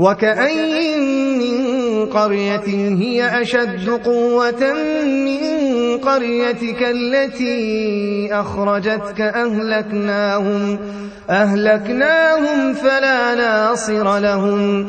وكأين من قرية هي أشد قوة من قريتك التي أخرجتك أهلكناهم, أهلكناهم فلا ناصر لهم.